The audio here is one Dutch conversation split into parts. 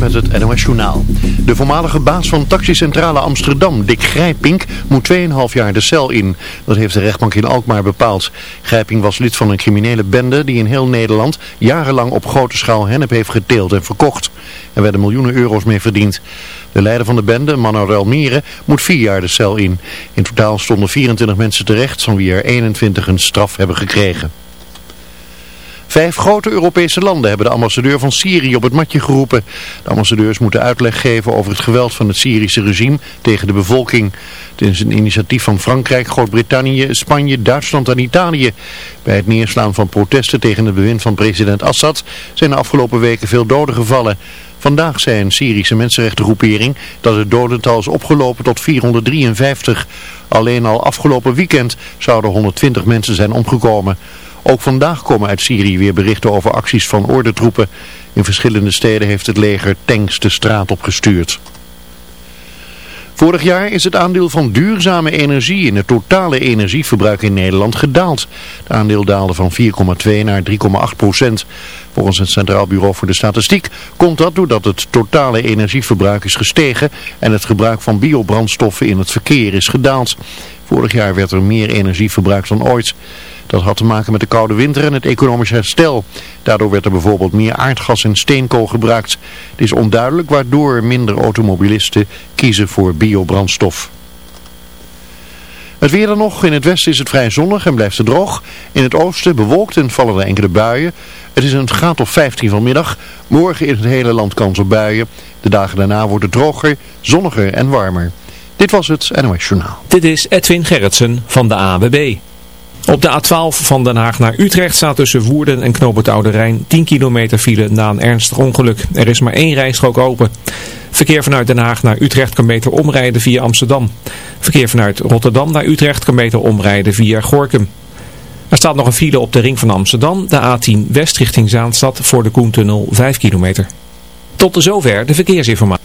met het NOS Journaal. De voormalige baas van taxicentrale Amsterdam, Dick Grijpink, moet 2,5 jaar de cel in. Dat heeft de rechtbank in Alkmaar bepaald. Grijpink was lid van een criminele bende die in heel Nederland jarenlang op grote schaal hennep heeft geteeld en verkocht. Er werden miljoenen euro's mee verdiend. De leider van de bende, Manuel Mieren, moet 4 jaar de cel in. In totaal stonden 24 mensen terecht, van wie er 21 een straf hebben gekregen. Vijf grote Europese landen hebben de ambassadeur van Syrië op het matje geroepen. De ambassadeurs moeten uitleg geven over het geweld van het Syrische regime tegen de bevolking. Het is een initiatief van Frankrijk, Groot-Brittannië, Spanje, Duitsland en Italië. Bij het neerslaan van protesten tegen het bewind van president Assad zijn de afgelopen weken veel doden gevallen. Vandaag zei een Syrische mensenrechtengroepering dat het dodental is opgelopen tot 453. Alleen al afgelopen weekend zouden 120 mensen zijn omgekomen. Ook vandaag komen uit Syrië weer berichten over acties van ordentroepen. In verschillende steden heeft het leger tanks de straat opgestuurd. Vorig jaar is het aandeel van duurzame energie in het totale energieverbruik in Nederland gedaald. Het aandeel daalde van 4,2 naar 3,8 procent. Volgens het Centraal Bureau voor de Statistiek komt dat doordat het totale energieverbruik is gestegen en het gebruik van biobrandstoffen in het verkeer is gedaald. Vorig jaar werd er meer energie verbruikt dan ooit. Dat had te maken met de koude winter en het economisch herstel. Daardoor werd er bijvoorbeeld meer aardgas en steenkool gebruikt. Het is onduidelijk waardoor minder automobilisten kiezen voor biobrandstof. Het weer dan nog. In het westen is het vrij zonnig en blijft het droog. In het oosten bewolkt en vallen er enkele buien. Het is een graad of 15 vanmiddag. Morgen in het hele land kans op buien. De dagen daarna wordt het droger, zonniger en warmer. Dit was het NOS Journaal. Dit is Edwin Gerritsen van de AWB. Op de A12 van Den Haag naar Utrecht staat tussen Woerden en Knoop Oude Rijn 10 kilometer file na een ernstig ongeluk. Er is maar één rijstrook open. Verkeer vanuit Den Haag naar Utrecht kan beter omrijden via Amsterdam. Verkeer vanuit Rotterdam naar Utrecht kan beter omrijden via Gorkum. Er staat nog een file op de ring van Amsterdam, de A10 West richting Zaanstad voor de Koentunnel 5 kilometer. Tot zover de verkeersinformatie.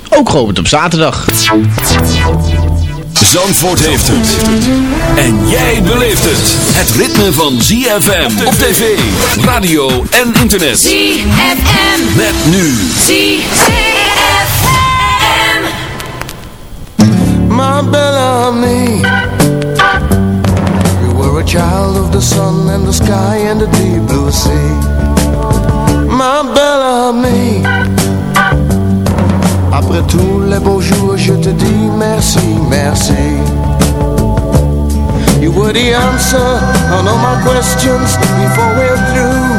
Ook geopend op zaterdag. Zandvoort heeft het. En jij beleeft het. Het ritme van ZFM op tv, radio en internet. ZFM. Met nu. ZFM. My Bellamy You were a child of the sun and the sky and the deep blue sea My Bellamy Après tous les beaux jours je te dis merci, merci You were the answer on all my questions before we're through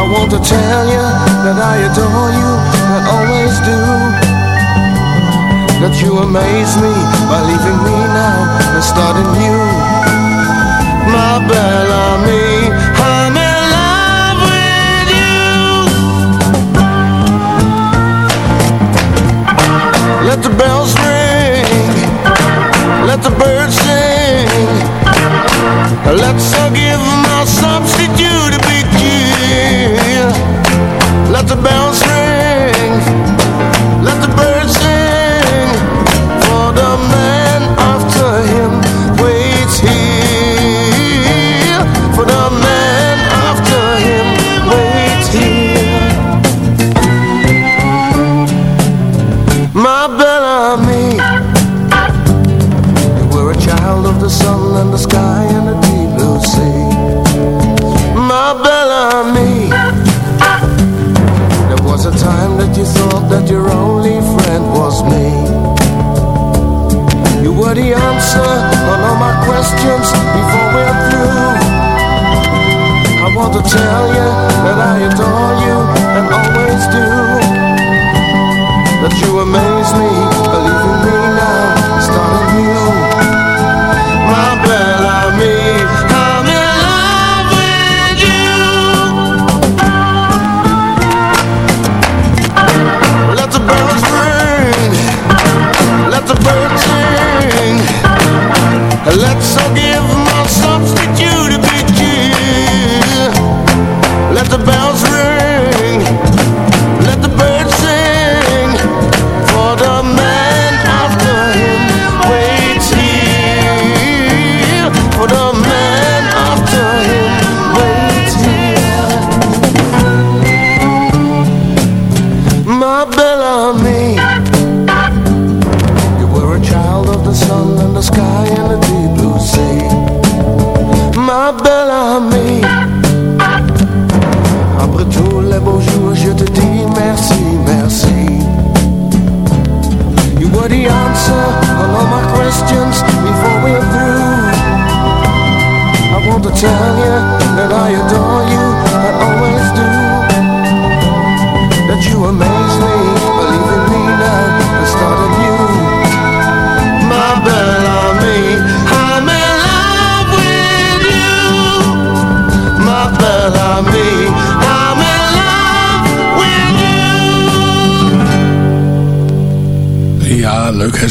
I want to tell you that I adore you, I always do that you amaze me by leaving me now and starting new. My Bellamy, Let the bells ring, let the birds sing. Let's give my substitute a big cheer. Let the bells ring. Want to tell you that I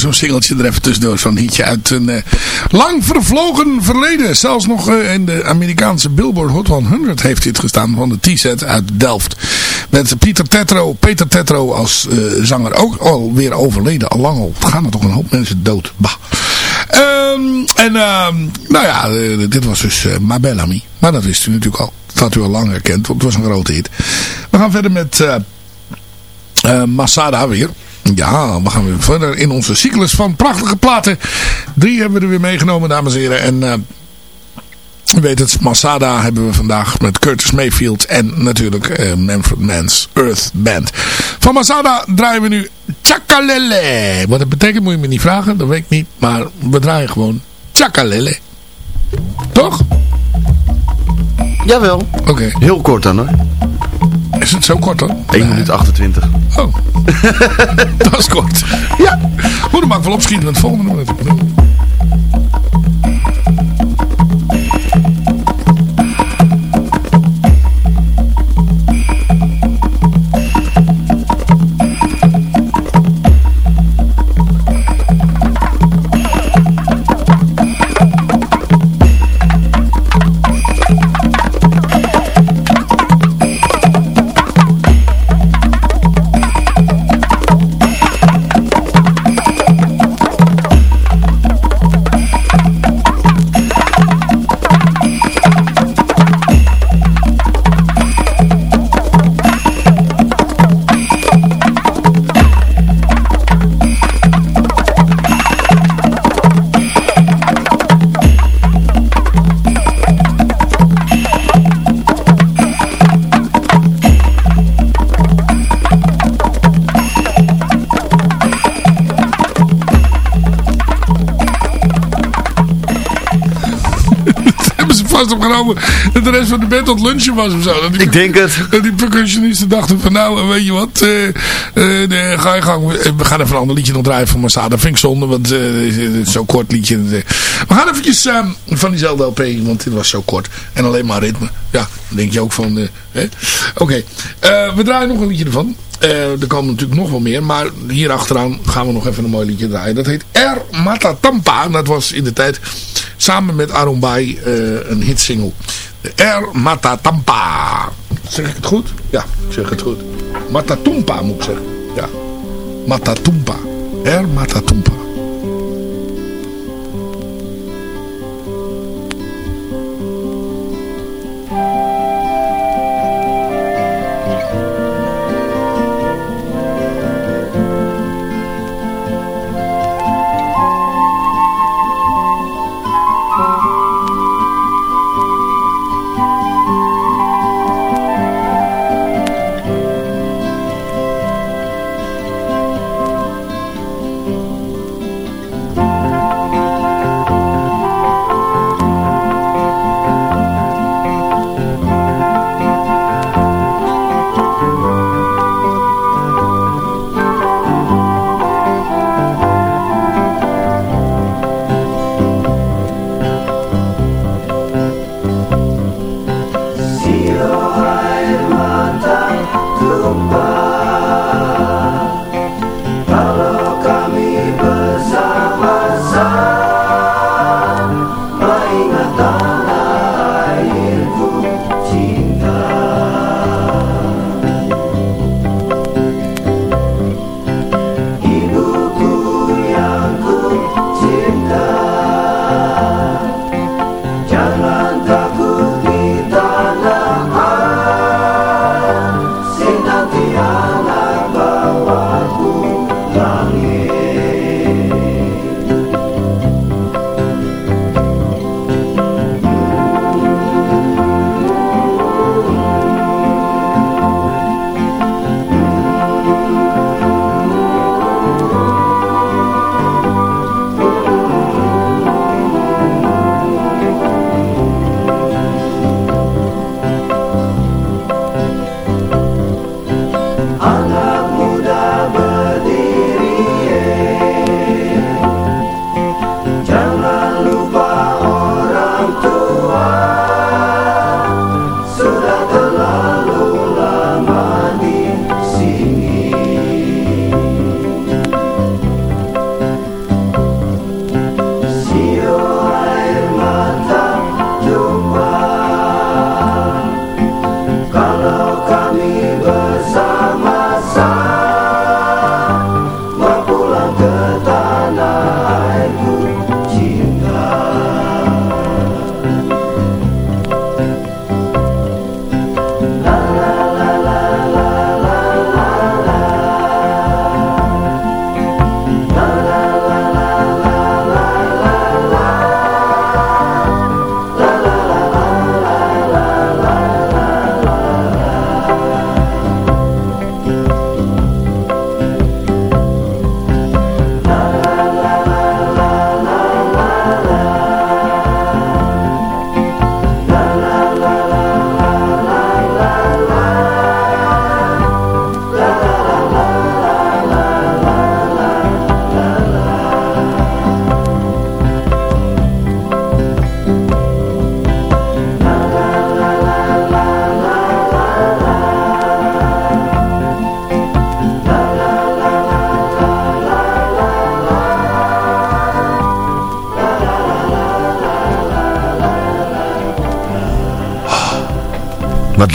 zo'n singeltje er even tussendoor. Zo'n hitje uit een eh, lang vervlogen verleden. Zelfs nog eh, in de Amerikaanse Billboard Hot 100 heeft dit gestaan van de T-set uit Delft. Met Pieter Tetro, Peter Tetro als eh, zanger ook alweer overleden. Al lang al gaan er toch een hoop mensen dood. Bah. Ehm, en ehm, nou ja, dit was dus uh. Maar dat wist u natuurlijk al. Dat had u al lang herkend, want het was een grote hit. We gaan verder met eh, Masada weer. Ja, we gaan weer verder in onze cyclus van prachtige platen. Drie hebben we er weer meegenomen, dames en heren. En eh, u weet het, Masada hebben we vandaag met Curtis Mayfield en natuurlijk eh, Manfred Mann's Earth Band. Van Masada draaien we nu Chakalele. Wat dat betekent moet je me niet vragen, dat weet ik niet. Maar we draaien gewoon Chakalele. Toch? Jawel. Oké. Heel kort dan hoor. Is het zo kort dan? 1 minuut 28. Oh. dat is kort. Ja. Moet hem maar wel opschieten met het volgende nummer. Vast opgenomen dat de rest van de band aan het lunchen was of zo. Die, Ik denk het. Dat die percussionisten dachten van nou, weet je wat, eh, eh, nee, ga je gang. We gaan even een ander liedje nog draaien van Masada. Vind ik zonde, want eh, het is zo'n kort liedje. We gaan eventjes eh, van diezelfde LP, want dit was zo kort. En alleen maar ritme. Ja, dan denk je ook van... eh? Oké, Eh, we draaien nog een liedje ervan. Eh, er komen natuurlijk nog wel meer. Maar hier achteraan gaan we nog even een mooi liedje draaien. Dat heet Er Matatampa. En dat was in de tijd samen met Arumbai eh een hitsingle. Er Matatampa. Zeg ik het goed? Ja, ik zeg het goed. Matatumpa moet ik zeggen. Ja. Matatumpa. Er Matatumpa.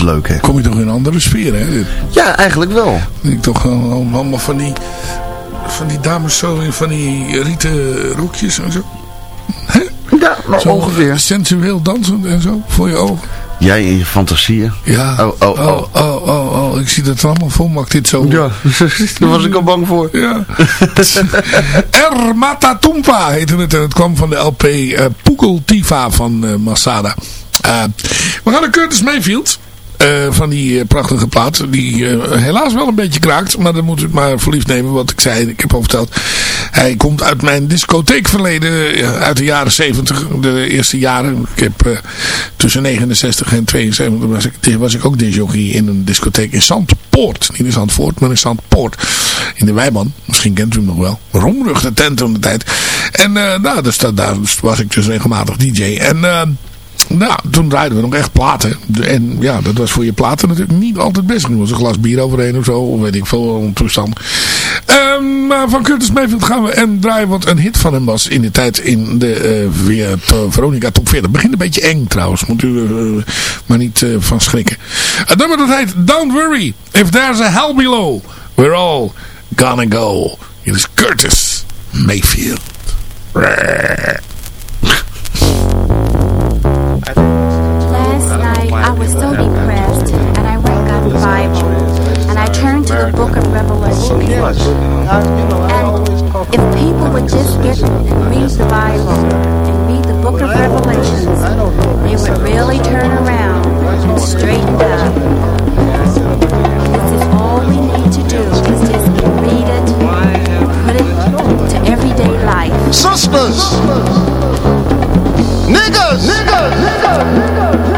Leuk, hè? Kom je toch in een andere sfeer, hè? Dit- Ja, eigenlijk wel. Ik toch allemaal van die, van die dames zo in van die rieten rokjes en zo. Ja, nou, Zo ongeveer. Sensueel dansend en zo, voor je ogen. Jij in je fantasieën. Ja. Oh, oh, oh. oh, oh, oh. Ik zie dat er allemaal vol, mag dit zo. Ja, daar was ik al bang voor. Ja. Er Matatumpa heette het. En het kwam van de LP eh Pukeltiva van eh, Masada. Eh, we gaan naar Curtis Mayfield. Eh, van die eh, prachtige plaat. Die eh, helaas wel een beetje kraakt. Maar dan moet u maar voor lief nemen. Wat ik zei. Ik heb al verteld. Hij komt uit mijn discotheekverleden. uit de jaren 70. De eerste jaren. Ik heb tussen 69 en 72 was ik, was ik ook disjockey in een discotheek in Zandpoort. Niet in Zandvoort, maar in Zandpoort. In de Wijban. Misschien kent u hem nog wel. Romrug de tent om de tijd. En eh, nou, dat, daar was ik dus regelmatig DJ. En... nou, toen draaiden we nog echt platen. En ja, dat was voor je platen natuurlijk niet altijd best. Er was een glas bier overheen of zo. Of weet ik veel, een toestand. Ehm, maar van Curtis Mayfield gaan we en draaien wat een hit van hem was in de tijd in de eh, weer, to- Veronica Top 40. Het begint een beetje eng trouwens. Moet u er maar niet eh, van schrikken. Het nummer dat heet Don't Worry. If There's a Hell Below. We're all gonna go. Hier is Curtis Mayfield. Bible, and I turned to the book of Revelation. And if people would just get and read the Bible and read the book of Revelations, they would really turn around and straighten up. This is all we need to do is just read it, put it to everyday life. Sisters, niggas, niggas, niggas,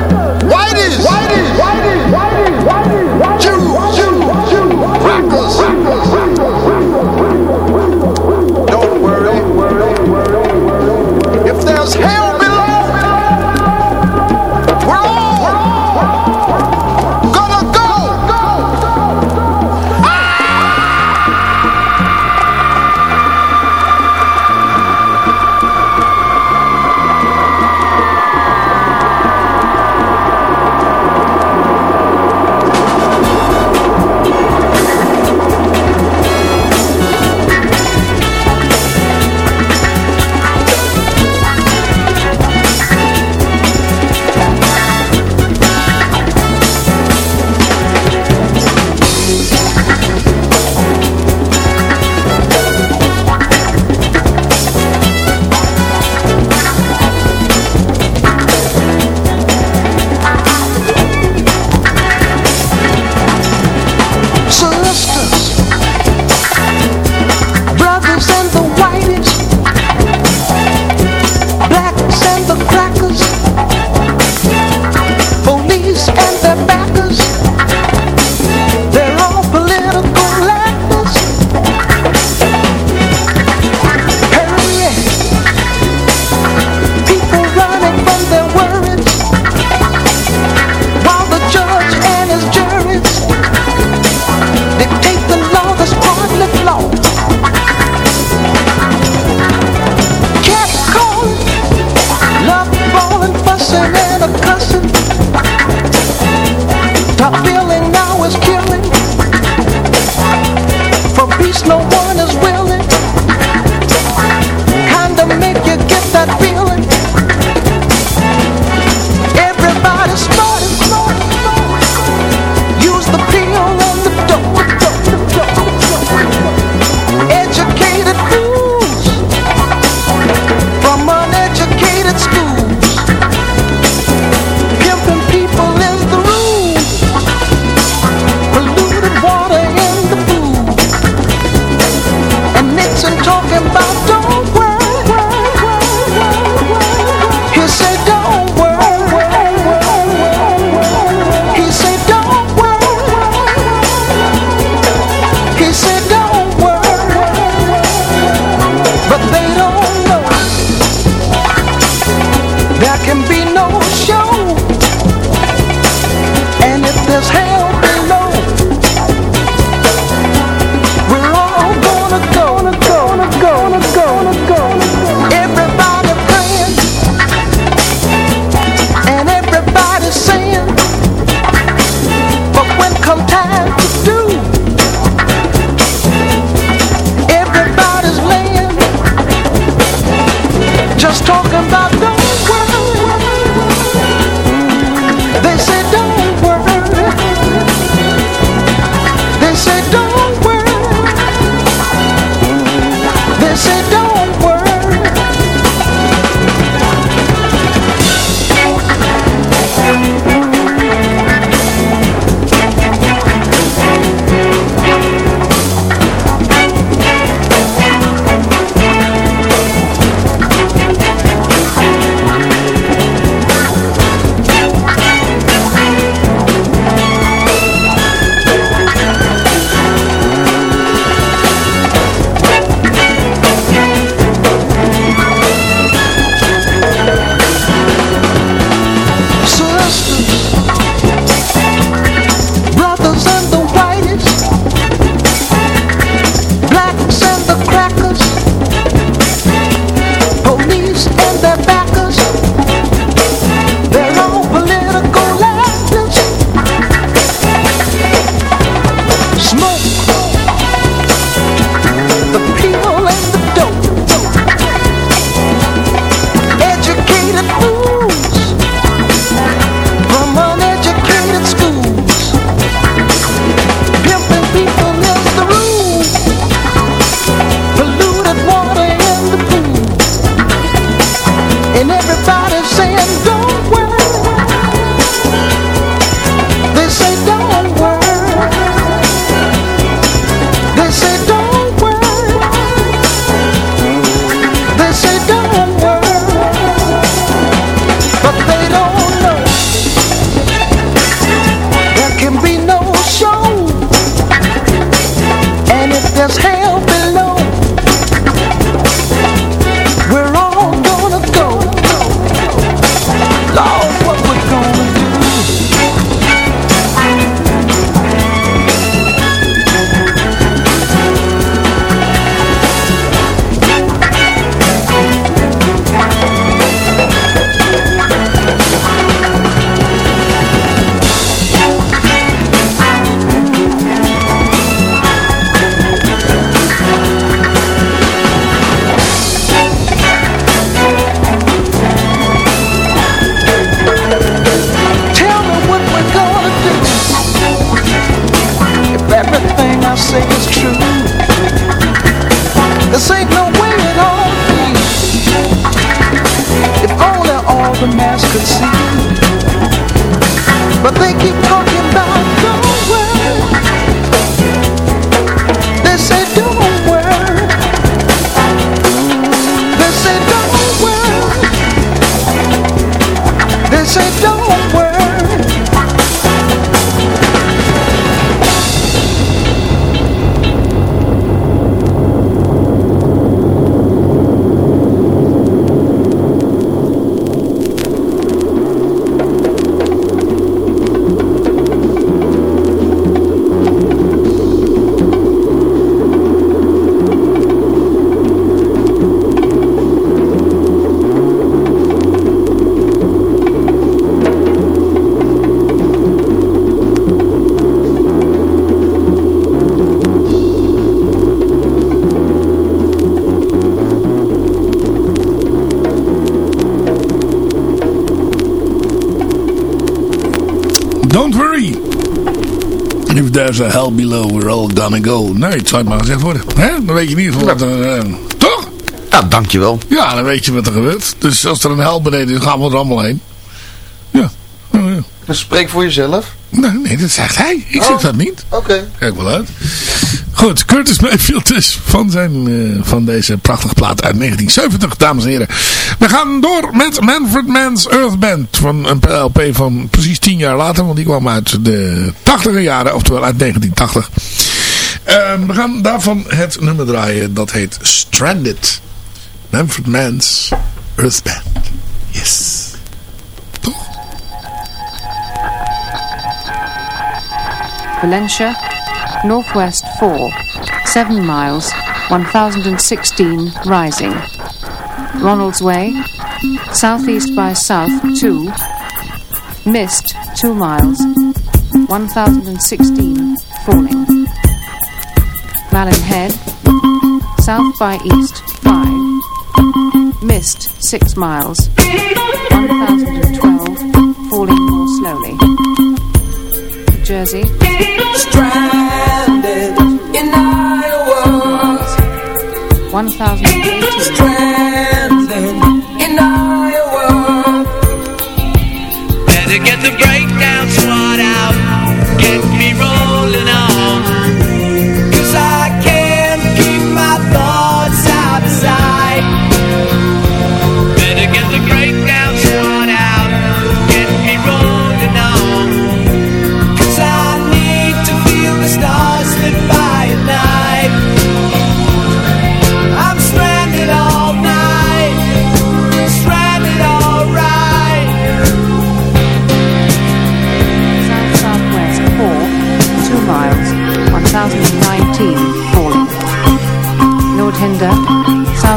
Don't worry. If there's a hell below, we're all gonna go. Nee, het zou maar gezegd worden. Hè? Dan weet je in ieder geval wat er... eh, toch? Ja, dankjewel. Ja, dan weet je wat er gebeurt. Dus als er een hel beneden is, gaan we er allemaal heen. Ja. Oh, ja. Dus spreek voor jezelf. Nee, nee, dat zegt hij. Ik zeg Oh. dat niet. Oké. Kijk wel uit. Goed, Curtis Mayfield dus van, zijn, eh, van deze prachtige plaat uit 1970, dames en heren. We gaan door met Manfred Mann's Earth Band van een LP van precies tien jaar later, want die kwam uit de 80er jaren, oftewel uit 1980. Ehm, we gaan daarvan het nummer draaien, dat heet Stranded. Manfred Mann's Earth Band. Yes. Valencia, northwest 4, 7 miles, 1016 rising. Ronald's Way, southeast by south 2, mist 2 miles, 1016 falling. Malin Head, south by east 5, mist 6 miles, 1012 falling more slowly. Jersey. Stranded in. 1018. Stranded in Iowa. Better get the breakdown swat out. Get me rolling on.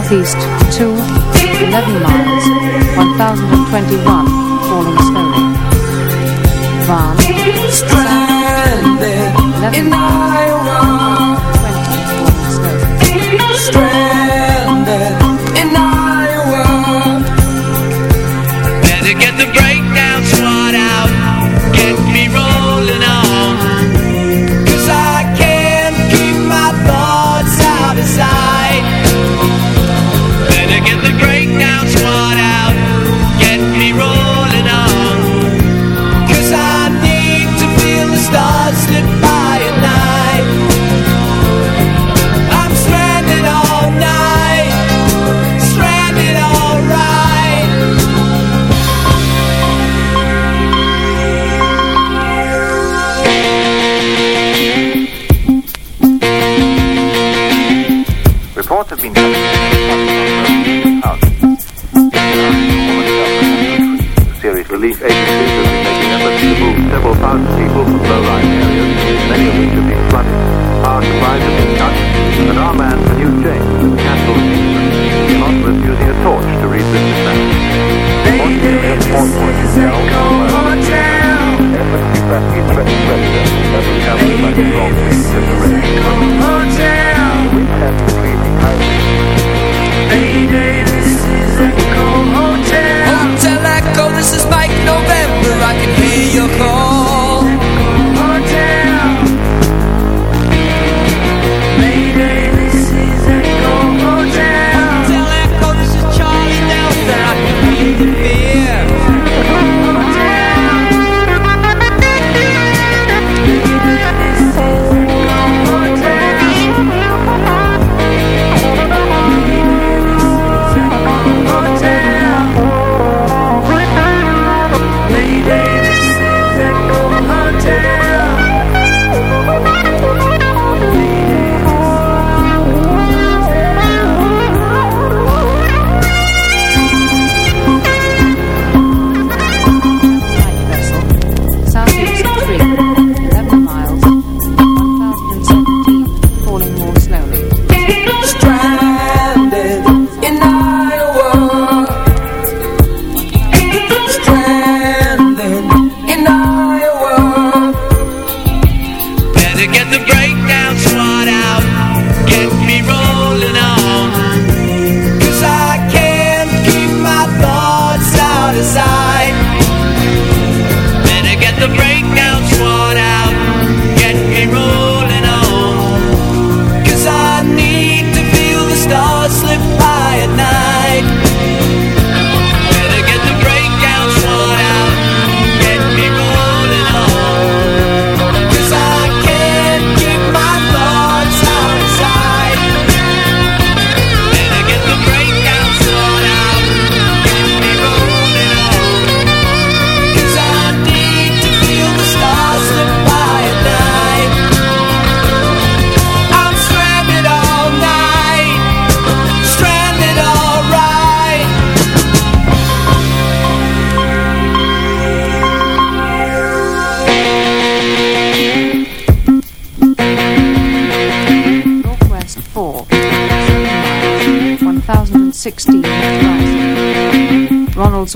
Southeast 2, 11 miles, 1021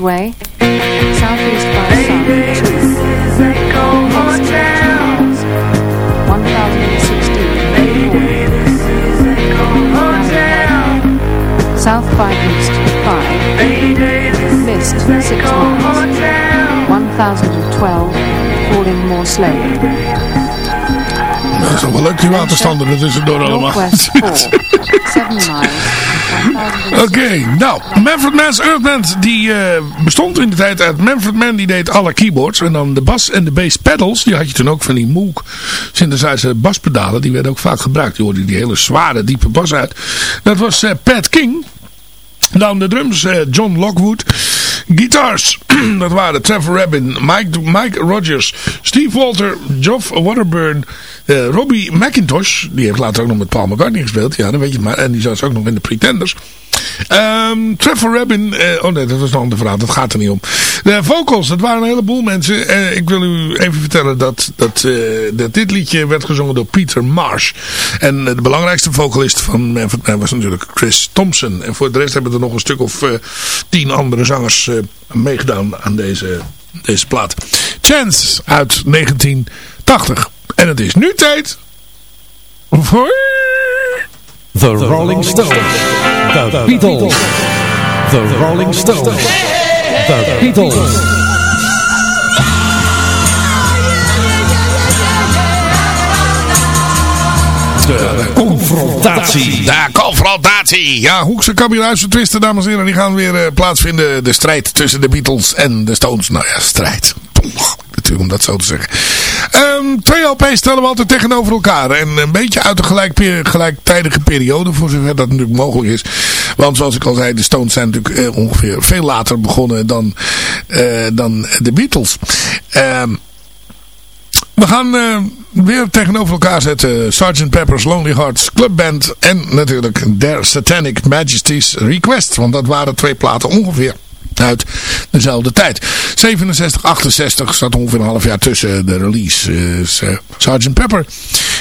right. Way, southeast by sun. 2, east 2 miles, 1016 South by east 5, mist 6 miles, 1012 falling more slowly. Dat is toch wel leuk die waterstanden er tussendoor allemaal. Northwest 4, 7 miles, Oké, nou, Manfred Mann's Earth Band, die eh, bestond in de tijd uit Manfred Mann, die deed alle keyboards. En dan de bas en de bass pedals, die had je toen ook van die Moog synthesizer baspedalen. Die werden ook vaak gebruikt. Die hoorde die hele zware, diepe bas uit. Dat was eh, Pat King. Dan de drums, eh, John Lockwood. Guitars, dat waren Trevor Rabin, Mike, Mike Rogers, Steve Walter, Geoff Waterburn, eh, Robbie McIntosh. Die heeft later ook nog met Paul McCartney gespeeld. Ja, dan weet je maar. En die zat ook nog in de Pretenders. Ehm, Trevor Rabin, eh, oh nee, dat was een ander verhaal, dat gaat er niet om. De vocals, dat waren een heleboel mensen. Eh, ik wil u even vertellen dat, dat, dat dit liedje werd gezongen door Peter Marsh. En de belangrijkste vocalist van Manfred was natuurlijk Chris Thompson. En voor de rest hebben er nog een stuk of tien andere zangers meegedaan aan deze, deze plaat. Chance uit 1980. En het is nu tijd voor... The Rolling Stones. The Beatles. The Rolling Stones. The Beatles. De confrontatie. De confrontatie. Ja, Hoekse kabineitsvertwisten, dames en heren. Die gaan weer eh, plaatsvinden. De strijd tussen de Beatles en de Stones. Nou ja, strijd. Natuurlijk om dat zo te zeggen. Ehm, twee LP's stellen we altijd tegenover elkaar. En een beetje uit de gelijk, gelijktijdige periode. Voor zover dat natuurlijk mogelijk is. Want zoals ik al zei, de Stones zijn natuurlijk eh, ongeveer veel later begonnen dan, eh, dan de Beatles. Ehm we gaan uh, weer tegenover elkaar zetten Sgt. Pepper's Lonely Hearts Club Band en natuurlijk Their Satanic Majesty's Request. Want dat waren twee platen ongeveer uit dezelfde tijd. 67, 68 zat ongeveer een half jaar tussen de release. Uh, Sgt. Pepper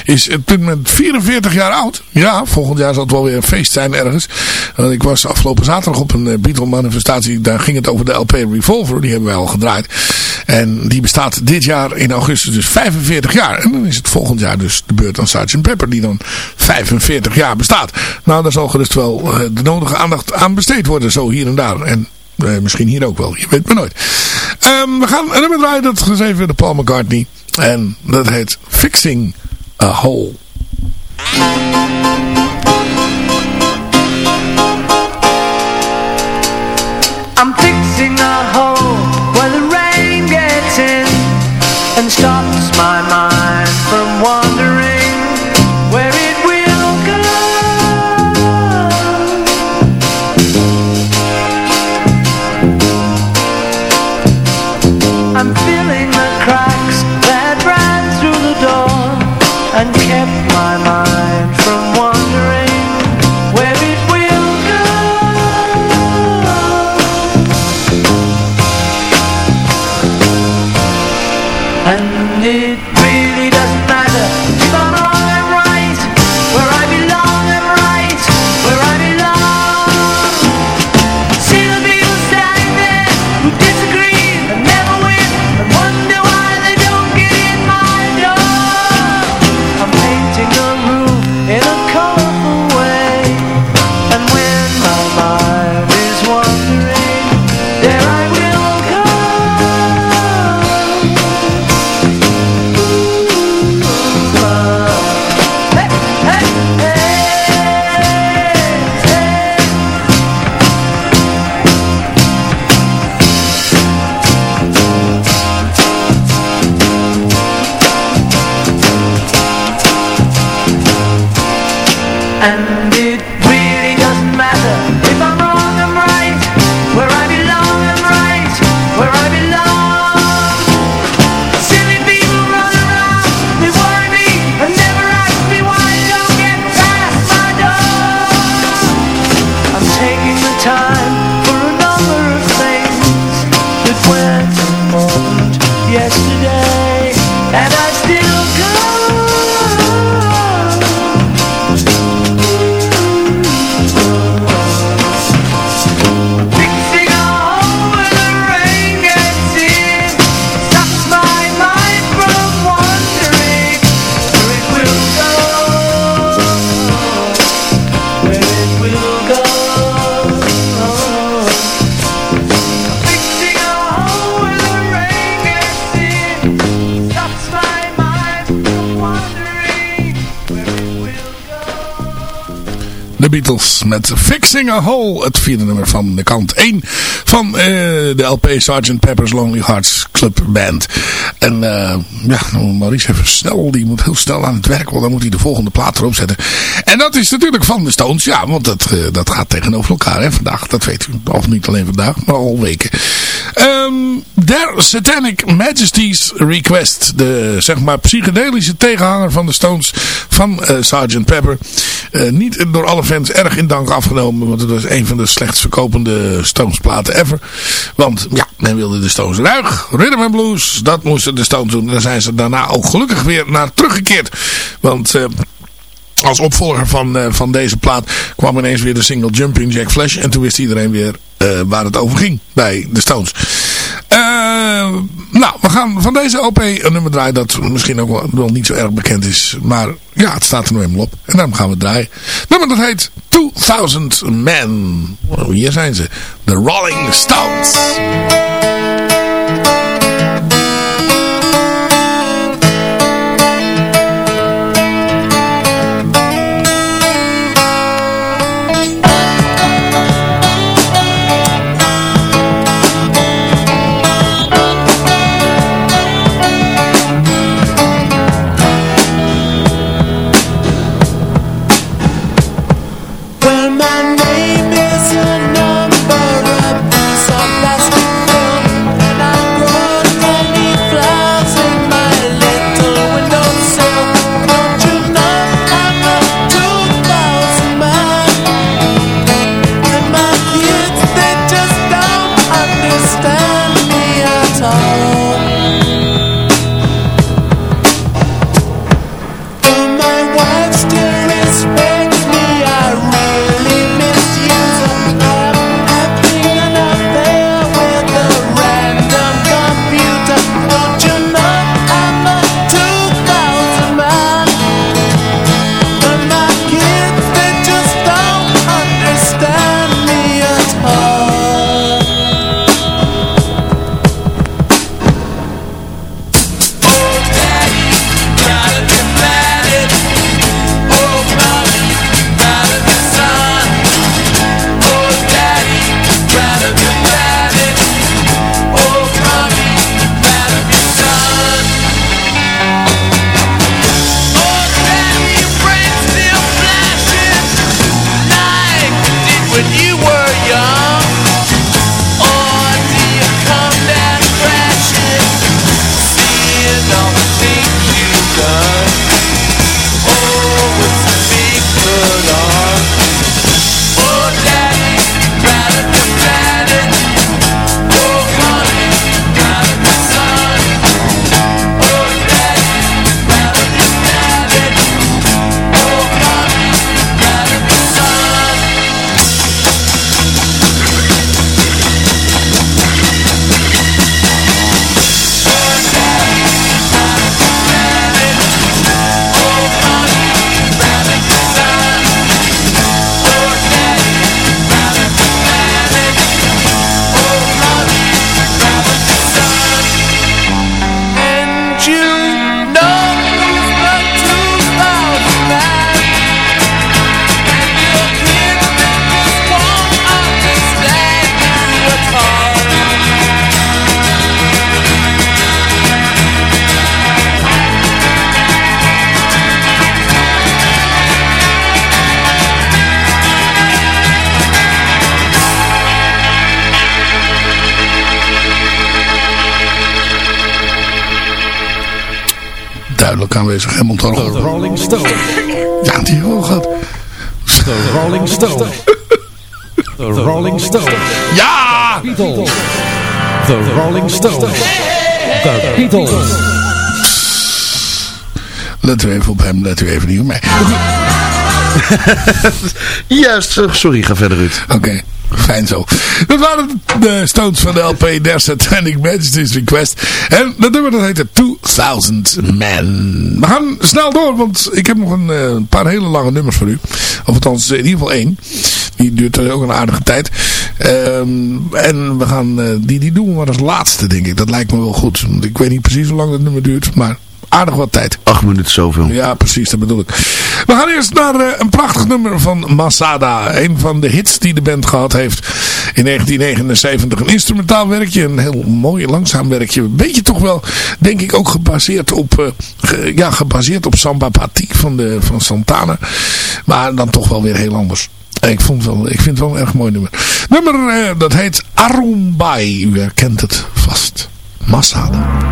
is met 44 jaar oud. Ja, volgend jaar zal het wel weer een feest zijn ergens. Uh, ik was afgelopen zaterdag op een uh, Beatle manifestatie. Daar ging het over de LP Revolver. Die hebben wij al gedraaid. En die bestaat dit jaar in augustus dus 45 jaar. En dan is het volgend jaar dus de beurt aan Sgt. Pepper die dan 45 jaar bestaat. Nou, daar zal gerust wel uh, de nodige aandacht aan besteed worden. Zo hier en daar. En uh, misschien hier ook wel. Je weet maar nooit. Um, we gaan een nummer draaien. Dat is even de Paul McCartney. En dat heet Fixing a Hole. I'm fixing a hole where the rain gets in and stops my mind from wandering de Beatles met Fixing a Hole. Het vierde nummer van de kant 1 van uh, de LP Sgt. Pepper's Lonely Hearts Club Band. En uh, ja, Maurice even snel, die moet heel snel aan het werk, want dan moet hij de volgende plaat erop zetten. En dat is natuurlijk van de Stones, ja, want dat, uh, dat gaat tegenover elkaar hè, vandaag. Dat weet u, of niet alleen vandaag, maar al weken. Um, Their Satanic Majesty's Request, de zeg maar psychedelische tegenhanger van de Stones van uh, Sgt. Pepper. Niet door alle fans erg in dank afgenomen. Want het was een van de slechtst verkopende Stones platen ever. Want ja, men wilde de Stones ruig. Rhythm Blues, dat moesten de Stones doen. Daar zijn ze daarna ook gelukkig weer naar teruggekeerd. Want... Uh, als opvolger van, uh, van deze plaat kwam ineens weer de single Jumping Jack Flash. En toen wist iedereen weer uh, waar het over ging bij de Stones. Nou, we gaan van deze OP een nummer draaien dat misschien ook wel, niet zo erg bekend is. Maar ja, het staat er nu eenmaal op. En daarom gaan we draaien. Nummer dat heet 2000 Men. Oh, hier zijn ze. The Rolling Stones. Aanwezig. The Rolling Stone. Ja, die we gehad. The Rolling Stone. The Rolling Stone. Ja! The Beatles. The Rolling Stone. The Beatles. Let u even op hem, let u even niet op mij. Juist, sorry, ga verder Ruud. Oké. Okay. Fijn zo. Dat waren de Stones van de LP Their Satanic Majesty's Request. En dat nummer dat heette 2000 Men. We gaan snel door, want ik heb nog een, een paar hele lange nummers voor u. Of althans, in ieder geval één. Die duurt ook een aardige tijd. Um, en we gaan, uh, die, die doen we maar als laatste, denk ik. Dat lijkt me wel goed. Ik weet niet precies hoe lang dat nummer duurt, maar aardig wat tijd. Acht minuten zoveel. Ja, precies, dat bedoel ik. We gaan eerst naar eh, een prachtig nummer van Masada. Een van de hits die de band gehad heeft in 1979. Een instrumentaal werkje, een heel mooi langzaam werkje. Een beetje toch wel, denk ik, ook gebaseerd op, eh, ge- ja, gebaseerd op Samba Pati van, de, van Santana. Maar dan toch wel weer heel anders. Ik, vond wel, ik vind het wel een erg mooi nummer. Nummer, eh, dat heet Arumbai. U herkent het vast. Masada.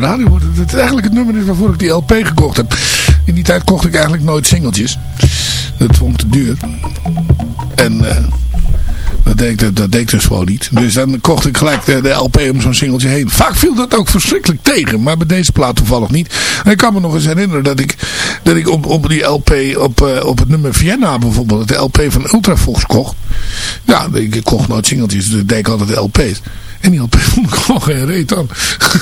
Dat eigenlijk het nummer is waarvoor ik die LP gekocht heb. In die tijd kocht ik eigenlijk nooit singeltjes. Dat vond ik te duur. En eh, dat, deed, dat, ik dus gewoon niet. Dus dan kocht ik gelijk de, LP om zo'n singeltje heen. Vaak viel dat ook verschrikkelijk tegen. Maar bij deze plaat toevallig niet. En ik kan me nog eens herinneren dat ik, dat ik op, op die LP, op, eh, op het nummer Vienna bijvoorbeeld, de LP van Ultrafox kocht. Ja, ik, kocht nooit singeltjes, dus ik deed altijd de LP's. En die LP vond ik gewoon geen reet aan.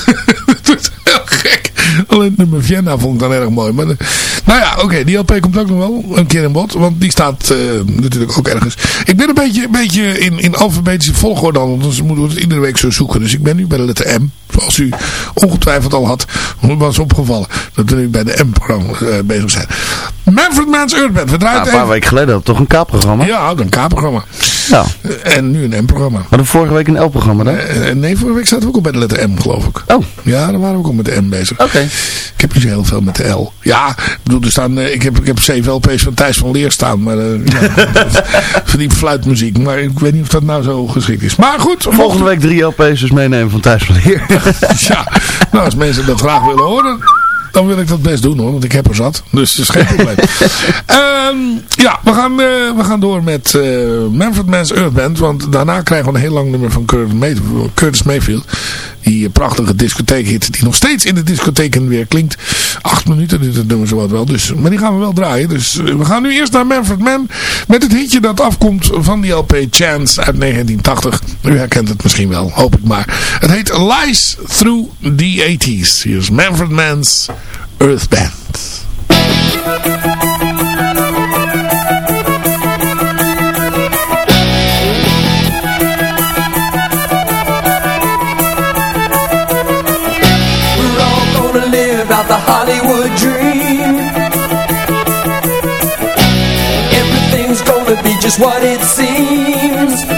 dat is heel gek. Alleen het nummer Vienna vond ik dan erg mooi. Maar, eh, nou ja, oké, die LP komt ook nog wel een keer in bod. Want die staat eh, natuurlijk ook ergens. Ik ben een beetje, een beetje in, in alfabetische volgorde al. Want anders moeten we het iedere week zo zoeken. Dus ik ben nu bij de letter M. Zoals u ongetwijfeld al had. Was opgevallen. Dat we nu bij de M-programma eh, bezig zijn. Manfred Mans Earthband. We draaien Ja, het een paar even. weken geleden toch een K-programma? Ja, een K-programma. Ja. En nu een M-programma. Maar de vorige week een L-programma dan? Eh, nee, vorige week zaten we ook al bij de letter M, geloof ik. Oh. Ja, dan waren we ook al met de M bezig. Oké. Ik heb niet zo heel veel met de L. Ja, ik bedoel, er staan, eh, ik, heb, ik heb van Thijs van Leer staan. Maar uh, ja, van die fluitmuziek. Maar ik weet niet of dat nou zo geschikt is. Maar goed. Volgende week drie LP's dus meenemen van Thijs van Leer. ja, nou als mensen dat graag willen horen, dan wil ik dat best doen hoor. Want ik heb er zat. Dus dat is geen probleem. Ehm, ja, we gaan, eh, we gaan door met eh, Manfred Mann's Earth Band. Want daarna krijgen we een heel lang nummer van Curtis Mayfield. Die prachtige discotheekhit die nog steeds in de discotheken weer klinkt. Acht minuten duurt het nummer zowat wel. Dus, maar die gaan we wel draaien. Dus eh, we gaan nu eerst naar Manfred Mann met het hitje dat afkomt van die LP Chance uit 1980. U herkent het misschien wel, hoop ik maar. Het heet Lies Through the 80s. Hier is Manfred Mann's Earth Band. Hollywood dream. Everything's gonna be just what it seems.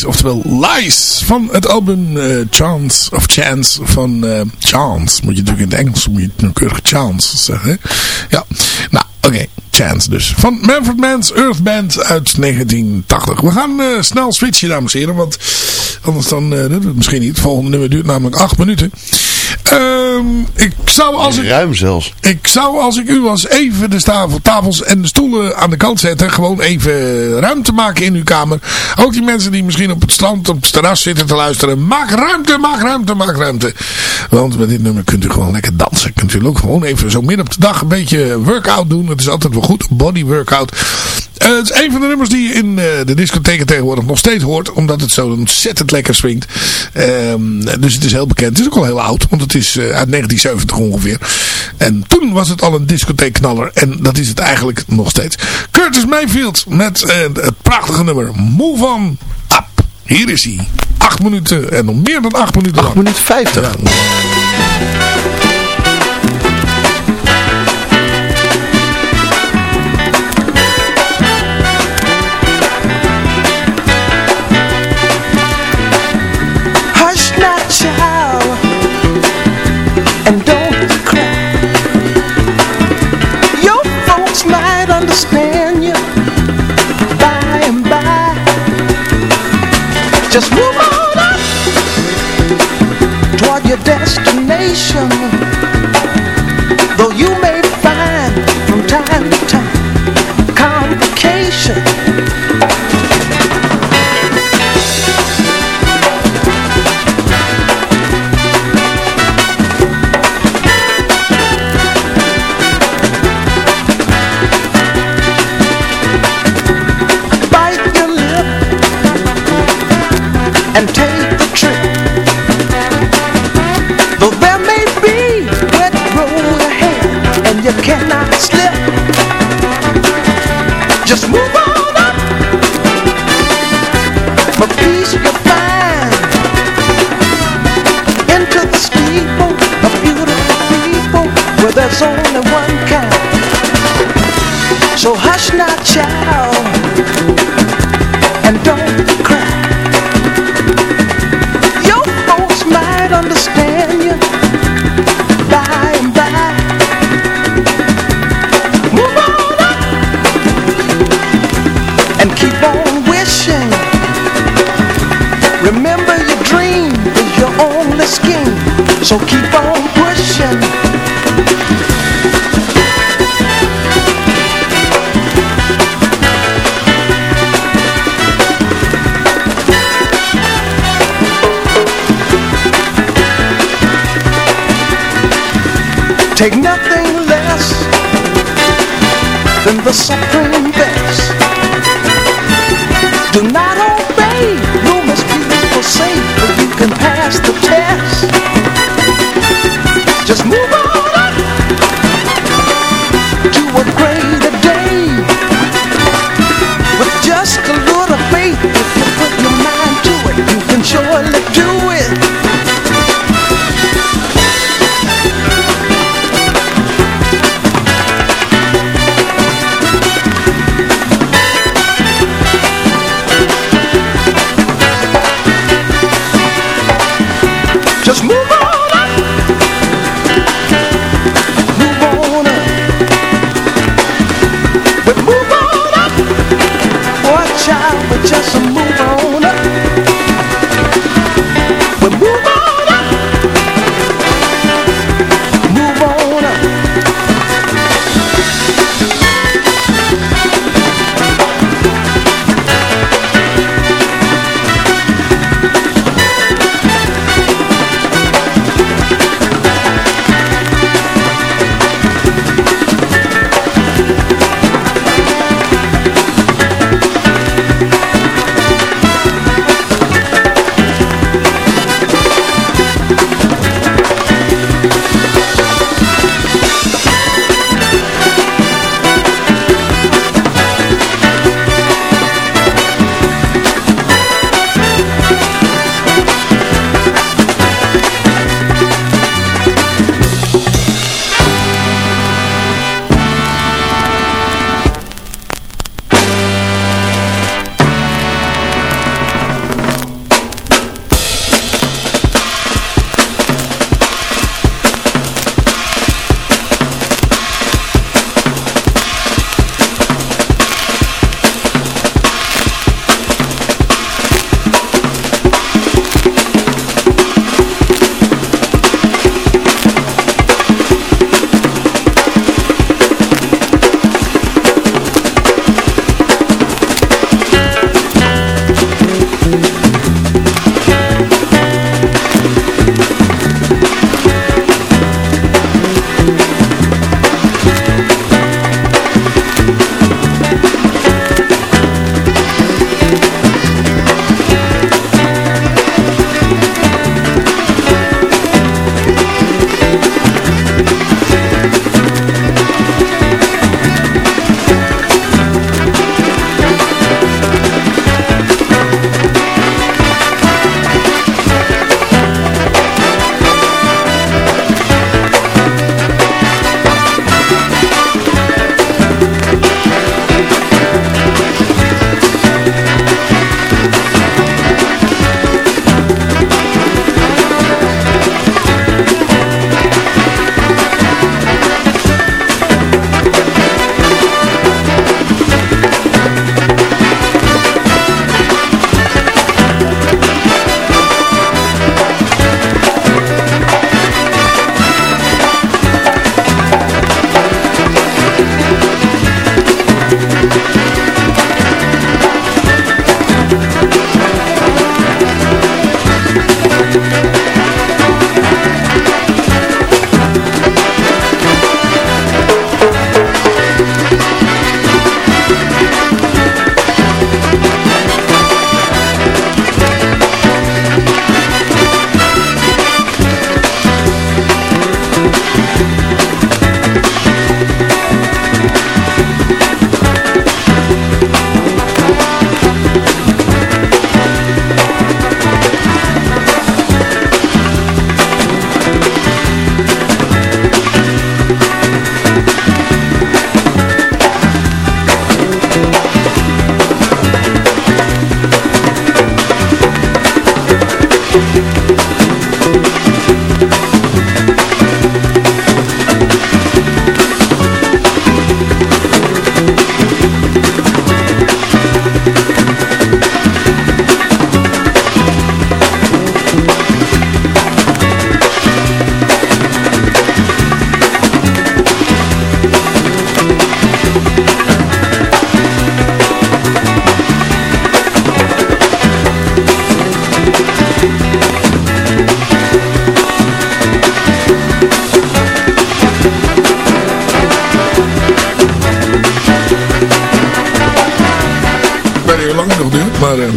The 80s, oftewel Lies van het album eh, Chance of Chance van eh, Chance. Moet je natuurlijk in het Engels moet je nauwkeurig Chance zeggen. Ja, nou oké, Chance dus. Van Manfred Mann's Earth Band uit 1980. We gaan eh, snel switchen dames en heren, want anders dan, misschien niet. Het volgende nummer duurt namelijk 8 minuten. Ehm, ik zou als ik... Ruim zelfs. Ik zou als ik u was even de tafel, tafels en de stoelen aan de kant zetten. Gewoon even ruimte maken in uw kamer. Ook die mensen die misschien op het strand, op het terras zitten te luisteren. Maak ruimte, maak ruimte, maak ruimte. Want met dit nummer kunt u gewoon lekker dansen. Kunt u ook gewoon even zo midden op de dag een beetje workout doen. Het is altijd wel goed, body workout. Eh, het is een van de nummers die je in eh, de discotheken tegenwoordig nog steeds hoort. Omdat het zo ontzettend lekker swingt. Ehm, dus het is heel bekend. Het is ook al heel oud. Want het is eh, uit 1970 ongeveer. En toen was het al een discotheekknaller. En dat is het eigenlijk nog steeds. Curtis Mayfield met het prachtige nummer Move On Up. Hier is hij. Acht minuten en nog meer dan acht minuten lang. 8 minuten 50. Hush and don't cry. Your folks might understand you by and by. Just move on up toward your destination. Take nothing less than the supreme best. Do not obey rumors people say, but you can pass the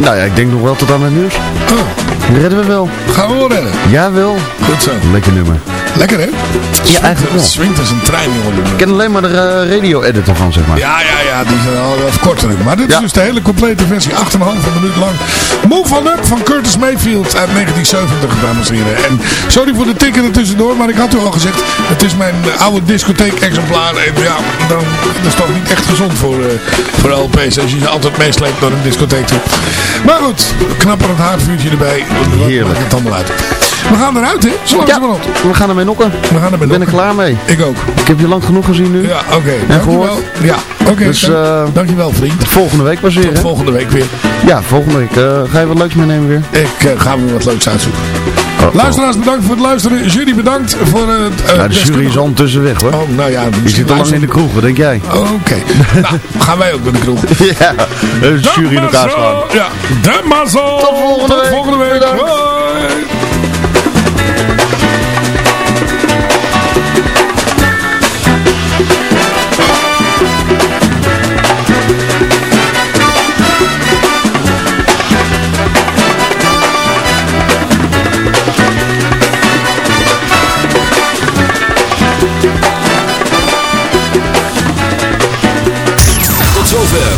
Nou ja, ik denk nog wel tot aan het nieuws. Redden we wel. gaan we wel redden. Jawel. Goed zo. Lekker nummer. Lekker hè? Ja, eigenlijk wel. Swingt als een trein, jongen. Ik ken alleen maar de eh, radio-editor van, zeg maar. Ja, ja, ja, die zijn al wat korter. Maar dit is dus de hele complete versie, 8,5 minuut lang. Move on Up van Curtis Mayfield uit 1970, dames en heren. En sorry voor de tikken er tussendoor, maar ik had u al gezegd, het is mijn oude discotheek-exemplaar. En ja, dan, dat is toch niet echt gezond voor, eh, voor LP's als je ze altijd meesleept door een discotheek toe. Maar goed, knapper het haardvuurtje erbij. Heerlijk. het allemaal uit. We gaan eruit, hè? Zo langzamerhand. We gaan ermee nokken. We gaan ermee Ik ben er nokken. klaar mee. Ik ook. Ik heb je lang genoeg gezien nu. Ja, oké. En Dankjewel. gehoord. Ja, oké. Dus, dank- eh, dankjewel, vriend. Volgende week pas weer, Tot volgende week weer. Ja, volgende week. eh, ga je wat leuks meenemen weer? Ik eh, ga weer wat leuks uitzoeken. Oh, Luisteraars, bedankt voor het luisteren. Jury, bedankt voor het... eh, Ja, de jury is ondertussen weg, hoor. Oh, nou ja. Die zit al lang in de kroeg, wat denk jij? Oké. nou, gaan wij ook naar de kroeg. ja, de jury in elkaar slaan. Ja, de mazzel. Tot volgende week. volgende week. Bedankt. Hoi.